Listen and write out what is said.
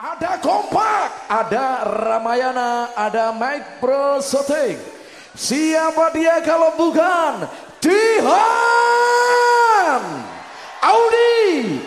Ada kompak, ada Ramayana, ada Mike Pro Siapa dia kalau bukan Dihan? Audi!